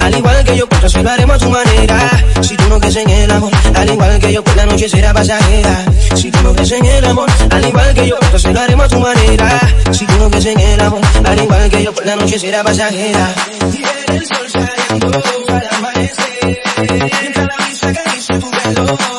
al igual que yo, pues a tu manera. Si tú no crees en el amor, al igual que yo, pues la noche será pasajera. Si tú no crees en el amor, al igual que yo, pues a tu manera. Si tú no crees en el amor, al igual que yo, pues la noche será pasajera. Y el sol saliendo al amanecer, mientras la brisa acaricia tu pelo.